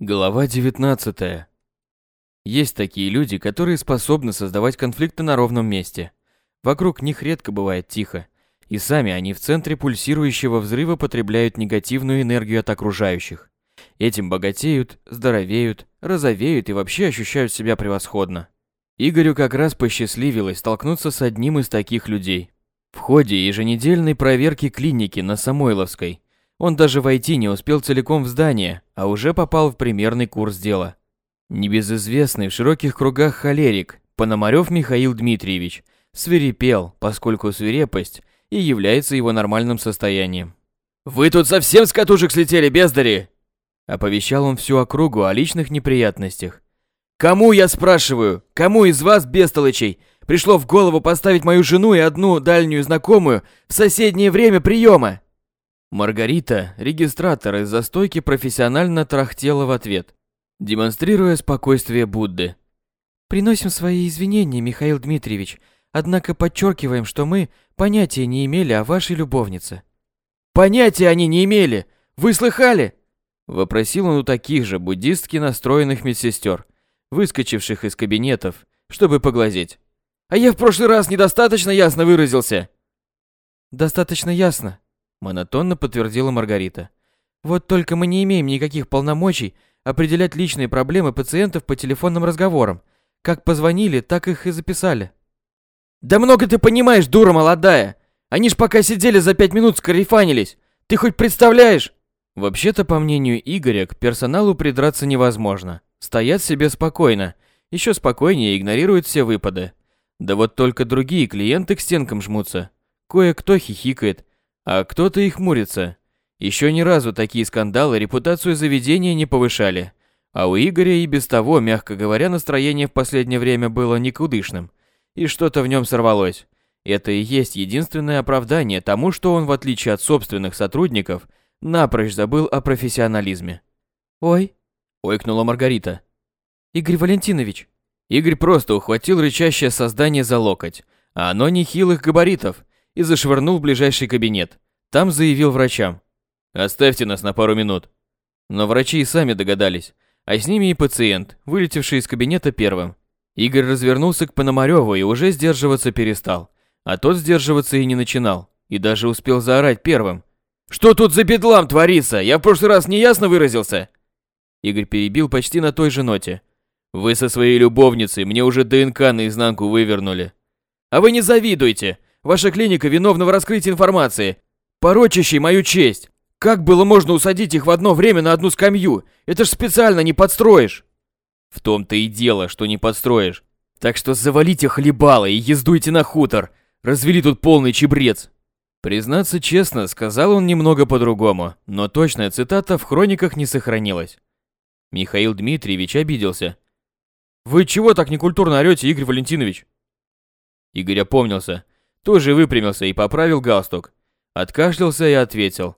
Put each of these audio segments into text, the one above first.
Глава 19. Есть такие люди, которые способны создавать конфликты на ровном месте. Вокруг них редко бывает тихо, и сами они в центре пульсирующего взрыва потребляют негативную энергию от окружающих. Этим богатеют, здоровеют, розовеют и вообще ощущают себя превосходно. Игорю как раз посчастливилось столкнуться с одним из таких людей. В ходе еженедельной проверки клиники на Самойловской он даже войти не успел целиком в здание, а уже попал в примерный курс дела. Небезызвестный в широких кругах холерик Пономарев Михаил Дмитриевич свирепел, поскольку свирепость и является его нормальным состоянием. «Вы тут совсем с катушек слетели, бездари!» Оповещал он всю округу о личных неприятностях. «Кому, я спрашиваю, кому из вас, бестолычей, пришло в голову поставить мою жену и одну дальнюю знакомую в соседнее время приема?» Маргарита, регистратор из застойки, профессионально трахтела в ответ, демонстрируя спокойствие Будды. «Приносим свои извинения, Михаил Дмитриевич, однако подчеркиваем, что мы понятия не имели о вашей любовнице». «Понятия они не имели! Вы слыхали?» Вопросил он у таких же буддистски настроенных медсестер, выскочивших из кабинетов, чтобы поглазеть. «А я в прошлый раз недостаточно ясно выразился!» «Достаточно ясно», монотонно подтвердила Маргарита. Вот только мы не имеем никаких полномочий определять личные проблемы пациентов по телефонным разговорам. Как позвонили, так их и записали. Да много ты понимаешь, дура молодая. Они ж пока сидели за пять минут скарифанились. Ты хоть представляешь? Вообще-то, по мнению Игоря, к персоналу придраться невозможно. Стоят себе спокойно, еще спокойнее игнорируют все выпады. Да вот только другие клиенты к стенкам жмутся. Кое-кто хихикает, а кто-то и хмурится. Еще ни разу такие скандалы репутацию заведения не повышали. А у Игоря и без того, мягко говоря, настроение в последнее время было никудышным. И что-то в нем сорвалось. Это и есть единственное оправдание тому, что он, в отличие от собственных сотрудников, напрочь забыл о профессионализме. «Ой», — ойкнула Маргарита. «Игорь Валентинович». Игорь просто ухватил рычащее создание за локоть, а оно нехилых габаритов, и зашвырнул в ближайший кабинет. Там заявил врачам. «Оставьте нас на пару минут». Но врачи и сами догадались, а с ними и пациент, вылетевший из кабинета первым. Игорь развернулся к Пономарёву и уже сдерживаться перестал. А тот сдерживаться и не начинал, и даже успел заорать первым. «Что тут за бедлам творится? Я в прошлый раз неясно выразился?» Игорь перебил почти на той же ноте. «Вы со своей любовницей мне уже ДНК наизнанку вывернули». «А вы не завидуйте! Ваша клиника виновна в раскрытии информации, порочащей мою честь. Как было можно усадить их в одно время на одну скамью? Это ж специально не подстроишь. В том-то и дело, что не подстроишь. Так что завалите хлебало и ездуйте на хутор. Развели тут полный чебрец. Признаться честно, сказал он немного по-другому, но точная цитата в хрониках не сохранилась. Михаил Дмитриевич обиделся. «Вы чего так некультурно орете, Игорь Валентинович?» Игорь опомнился тоже выпрямился и поправил галстук. Откашлялся и ответил.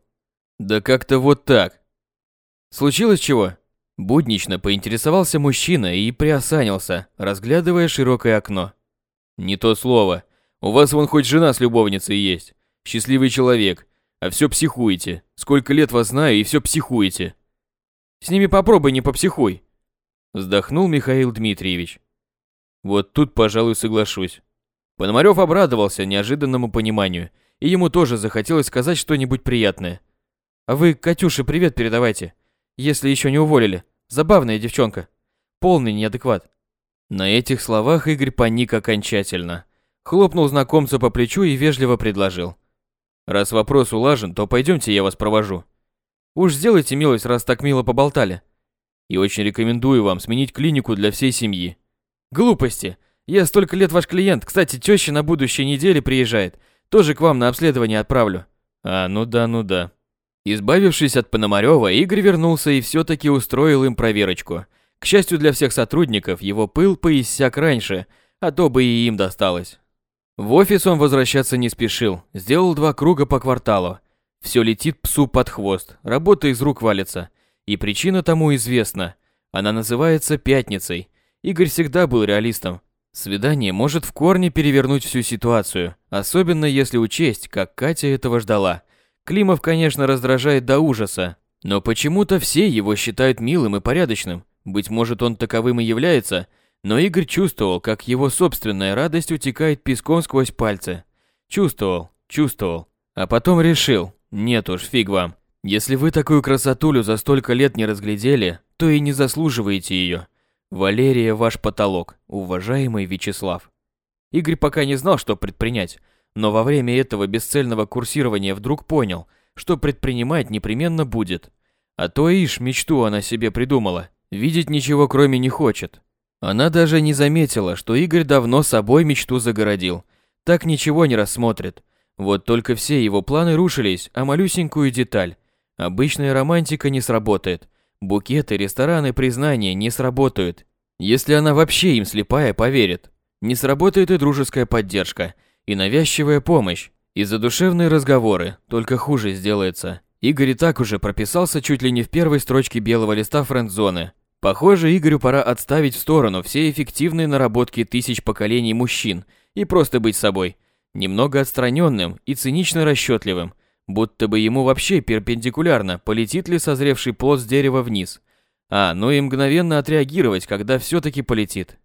Да как-то вот так. Случилось чего? Буднично поинтересовался мужчина и приосанился, разглядывая широкое окно. Не то слово. У вас вон хоть жена с любовницей есть. Счастливый человек. А все психуете. Сколько лет вас знаю и все психуете. С ними попробуй не попсихуй. Вздохнул Михаил Дмитриевич. Вот тут, пожалуй, соглашусь. Пономарев обрадовался неожиданному пониманию, и ему тоже захотелось сказать что-нибудь приятное. «А вы Катюше привет передавайте, если еще не уволили. Забавная девчонка. Полный неадекват». На этих словах Игорь паник окончательно. Хлопнул знакомца по плечу и вежливо предложил. «Раз вопрос улажен, то пойдемте я вас провожу». «Уж сделайте милость, раз так мило поболтали». «И очень рекомендую вам сменить клинику для всей семьи». «Глупости. Я столько лет ваш клиент. Кстати, теща на будущей неделе приезжает. Тоже к вам на обследование отправлю. А, ну да, ну да. Избавившись от Пономарёва, Игорь вернулся и все-таки устроил им проверочку. К счастью для всех сотрудников, его пыл поиссяк раньше, а то бы и им досталось. В офис он возвращаться не спешил, сделал два круга по кварталу. Все летит псу под хвост, работа из рук валится. И причина тому известна. Она называется пятницей. Игорь всегда был реалистом. Свидание может в корне перевернуть всю ситуацию, особенно если учесть, как Катя этого ждала. Климов, конечно, раздражает до ужаса, Но почему-то все его считают милым и порядочным. Быть может, он таковым и является, но Игорь чувствовал, как его собственная радость утекает песком сквозь пальцы. Чувствовал, чувствовал. А потом решил, нет уж, фиг вам. Если вы такую красотулю за столько лет не разглядели, то и не заслуживаете ее. Валерия ваш потолок, уважаемый Вячеслав. Игорь пока не знал, что предпринять, но во время этого бесцельного курсирования вдруг понял, что предпринимать непременно будет. А то ишь, мечту она себе придумала, видеть ничего кроме не хочет. Она даже не заметила, что Игорь давно собой мечту загородил. Так ничего не рассмотрит. Вот только все его планы рушились, а малюсенькую деталь Обычная романтика не сработает. Букеты, рестораны, признания не сработают. Если она вообще им слепая поверит. Не сработает и дружеская поддержка, и навязчивая помощь, и задушевные разговоры, только хуже сделается. Игорь и так уже прописался чуть ли не в первой строчке белого листа френд-зоны. Похоже, Игорю пора отставить в сторону все эффективные наработки тысяч поколений мужчин и просто быть собой. Немного отстраненным и цинично расчетливым – будто бы ему вообще перпендикулярно, полетит ли созревший плод с дерева вниз. А, ну и мгновенно отреагировать, когда все-таки полетит.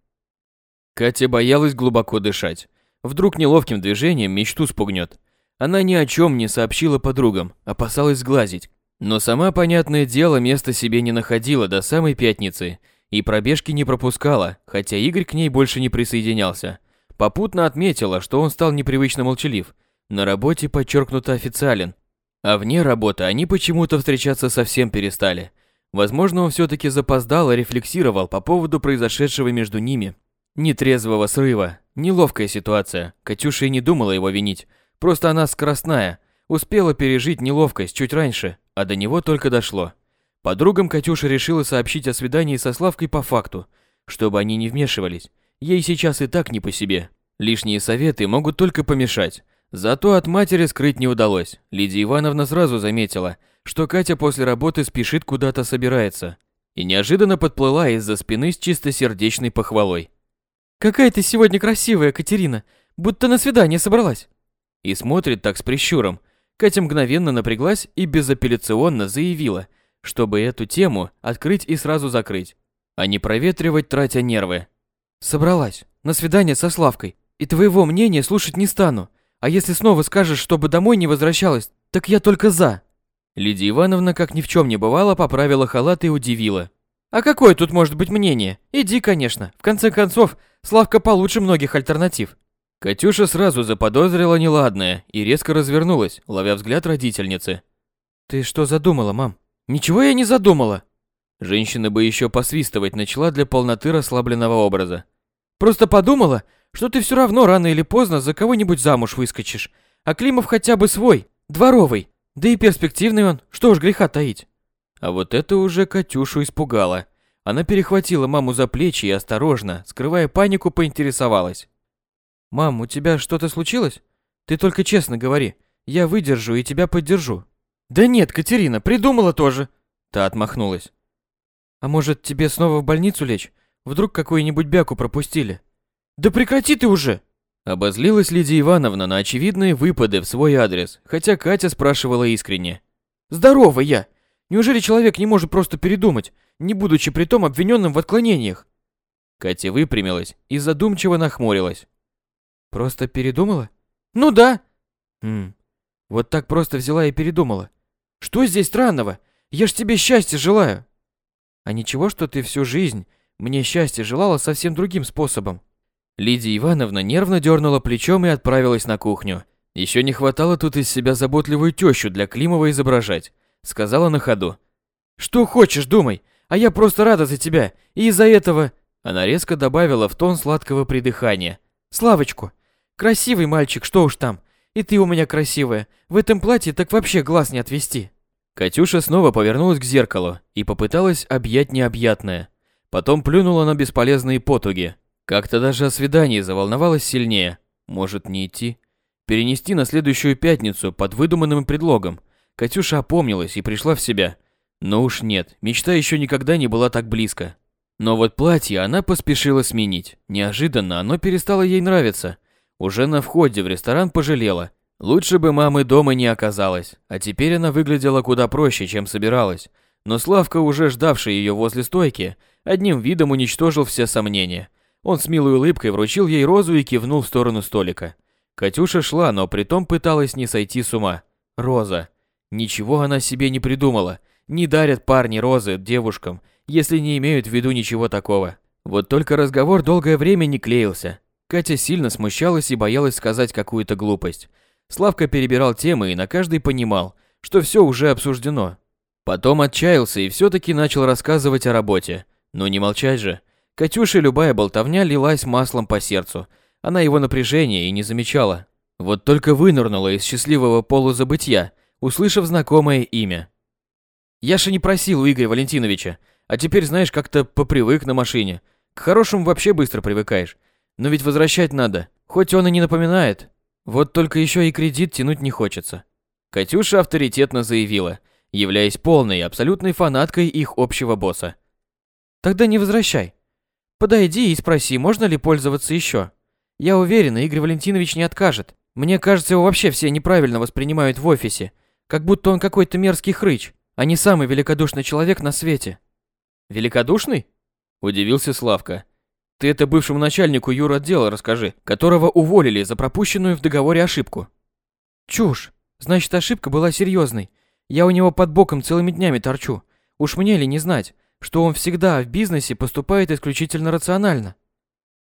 Катя боялась глубоко дышать. Вдруг неловким движением мечту спугнет. Она ни о чем не сообщила подругам, опасалась сглазить. Но сама, понятное дело, места себе не находила до самой пятницы и пробежки не пропускала, хотя Игорь к ней больше не присоединялся. Попутно отметила, что он стал непривычно молчалив, на работе подчеркнуто официален, а вне работы они почему-то встречаться совсем перестали. Возможно, он все-таки запоздал и рефлексировал по поводу произошедшего между ними. Нетрезвого срыва, неловкая ситуация. Катюша и не думала его винить. Просто она скоростная, успела пережить неловкость чуть раньше, а до него только дошло. Подругам Катюша решила сообщить о свидании со Славкой по факту, чтобы они не вмешивались. Ей сейчас и так не по себе. Лишние советы могут только помешать. Зато от матери скрыть не удалось. Лидия Ивановна сразу заметила, что Катя после работы спешит куда-то собирается. И неожиданно подплыла из-за спины с чистосердечной похвалой. «Какая ты сегодня красивая, Катерина! Будто на свидание собралась!» И смотрит так с прищуром. Катя мгновенно напряглась и безапелляционно заявила, чтобы эту тему открыть и сразу закрыть, а не проветривать, тратя нервы. «Собралась. На свидание со Славкой. И твоего мнения слушать не стану. А если снова скажешь, чтобы домой не возвращалась, так я только за. Лидия Ивановна, как ни в чем не бывало, поправила халат и удивила. А какое тут может быть мнение? Иди, конечно. В конце концов, Славка получше многих альтернатив. Катюша сразу заподозрила неладное и резко развернулась, ловя взгляд родительницы. Ты что задумала, мам? Ничего я не задумала. Женщина бы еще посвистывать начала для полноты расслабленного образа. Просто подумала, что ты все равно рано или поздно за кого-нибудь замуж выскочишь. А Климов хотя бы свой, дворовый. Да и перспективный он, что уж греха таить. А вот это уже Катюшу испугало. Она перехватила маму за плечи и осторожно, скрывая панику, поинтересовалась. «Мам, у тебя что-то случилось? Ты только честно говори. Я выдержу и тебя поддержу». «Да нет, Катерина, придумала тоже». Та отмахнулась. «А может, тебе снова в больницу лечь? Вдруг какую-нибудь бяку пропустили?» Да прекрати ты уже! Обозлилась Лидия Ивановна на очевидные выпады в свой адрес, хотя Катя спрашивала искренне. Здорово я! Неужели человек не может просто передумать, не будучи при том обвиненным в отклонениях? Катя выпрямилась и задумчиво нахмурилась. Просто передумала? Ну да. Хм. Вот так просто взяла и передумала. Что здесь странного? Я ж тебе счастья желаю. А ничего, что ты всю жизнь мне счастья желала совсем другим способом. Лидия Ивановна нервно дернула плечом и отправилась на кухню. Еще не хватало тут из себя заботливую тещу для Климова изображать. Сказала на ходу. «Что хочешь, думай, а я просто рада за тебя, и из-за этого...» Она резко добавила в тон сладкого придыхания. «Славочку, красивый мальчик, что уж там, и ты у меня красивая, в этом платье так вообще глаз не отвести». Катюша снова повернулась к зеркалу и попыталась объять необъятное. Потом плюнула на бесполезные потуги. Как-то даже о свидании заволновалась сильнее. Может, не идти? Перенести на следующую пятницу под выдуманным предлогом. Катюша опомнилась и пришла в себя. Но уж нет, мечта еще никогда не была так близко. Но вот платье она поспешила сменить. Неожиданно оно перестало ей нравиться. Уже на входе в ресторан пожалела. Лучше бы мамы дома не оказалось, а теперь она выглядела куда проще, чем собиралась. Но Славка, уже ждавший ее возле стойки, одним видом уничтожил все сомнения. Он с милой улыбкой вручил ей розу и кивнул в сторону столика. Катюша шла, но притом пыталась не сойти с ума. Роза. Ничего она себе не придумала. Не дарят парни розы девушкам, если не имеют в виду ничего такого. Вот только разговор долгое время не клеился. Катя сильно смущалась и боялась сказать какую-то глупость. Славка перебирал темы и на каждый понимал, что все уже обсуждено. Потом отчаялся и все-таки начал рассказывать о работе. Но не молчать же. Катюше любая болтовня лилась маслом по сердцу. Она его напряжение и не замечала. Вот только вынырнула из счастливого полузабытия, услышав знакомое имя. «Яша не просил у Игоря Валентиновича, а теперь, знаешь, как-то попривык на машине. К хорошему вообще быстро привыкаешь. Но ведь возвращать надо, хоть он и не напоминает. Вот только еще и кредит тянуть не хочется». Катюша авторитетно заявила, являясь полной и абсолютной фанаткой их общего босса. «Тогда не возвращай. Подойди и спроси, можно ли пользоваться еще. Я уверена, Игорь Валентинович не откажет. Мне кажется, его вообще все неправильно воспринимают в офисе, как будто он какой-то мерзкий хрыч, а не самый великодушный человек на свете. Великодушный? Удивился Славка. Ты это бывшему начальнику юр отдела расскажи, которого уволили за пропущенную в договоре ошибку. Чушь. Значит, ошибка была серьезной. Я у него под боком целыми днями торчу. Уж мне ли не знать, что он всегда в бизнесе поступает исключительно рационально.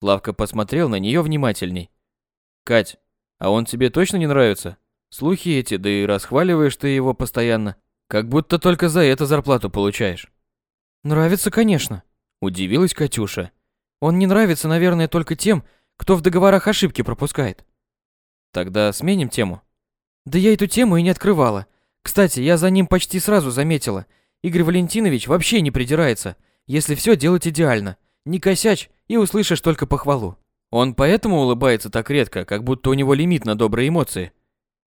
Лавка посмотрел на нее внимательней. Кать, а он тебе точно не нравится? Слухи эти, да и расхваливаешь ты его постоянно, как будто только за это зарплату получаешь. Нравится, конечно, удивилась Катюша. Он не нравится, наверное, только тем, кто в договорах ошибки пропускает. Тогда сменим тему. Да я эту тему и не открывала. Кстати, я за ним почти сразу заметила – Игорь Валентинович вообще не придирается, если все делать идеально. Не косячь и услышишь только похвалу. Он поэтому улыбается так редко, как будто у него лимит на добрые эмоции.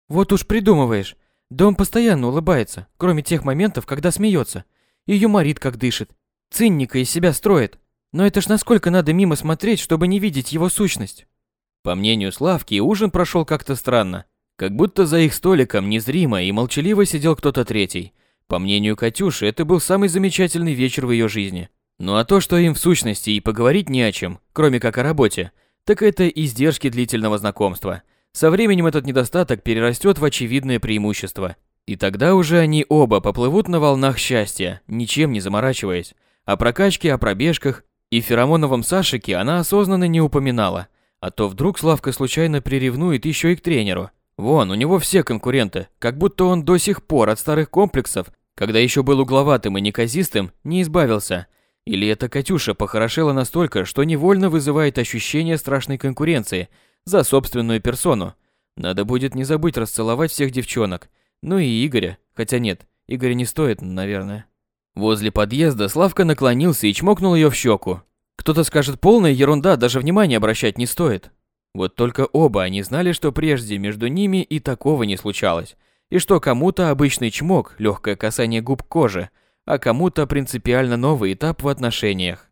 Вот уж придумываешь. Да он постоянно улыбается, кроме тех моментов, когда смеется. И юморит, как дышит. Цинника из себя строит. Но это ж насколько надо мимо смотреть, чтобы не видеть его сущность. По мнению Славки, ужин прошел как-то странно. Как будто за их столиком незримо и молчаливо сидел кто-то третий, по мнению Катюши, это был самый замечательный вечер в ее жизни. Ну а то, что им в сущности и поговорить не о чем, кроме как о работе, так это издержки длительного знакомства. Со временем этот недостаток перерастет в очевидное преимущество. И тогда уже они оба поплывут на волнах счастья, ничем не заморачиваясь. О прокачке, о пробежках и феромоновом Сашике она осознанно не упоминала. А то вдруг Славка случайно приревнует еще и к тренеру. Вон, у него все конкуренты, как будто он до сих пор от старых комплексов когда еще был угловатым и неказистым, не избавился. Или эта Катюша похорошела настолько, что невольно вызывает ощущение страшной конкуренции за собственную персону. Надо будет не забыть расцеловать всех девчонок. Ну и Игоря. Хотя нет, Игоря не стоит, наверное. Возле подъезда Славка наклонился и чмокнул ее в щеку. Кто-то скажет, полная ерунда, даже внимания обращать не стоит. Вот только оба они знали, что прежде между ними и такого не случалось и что кому-то обычный чмок, легкое касание губ кожи, а кому-то принципиально новый этап в отношениях.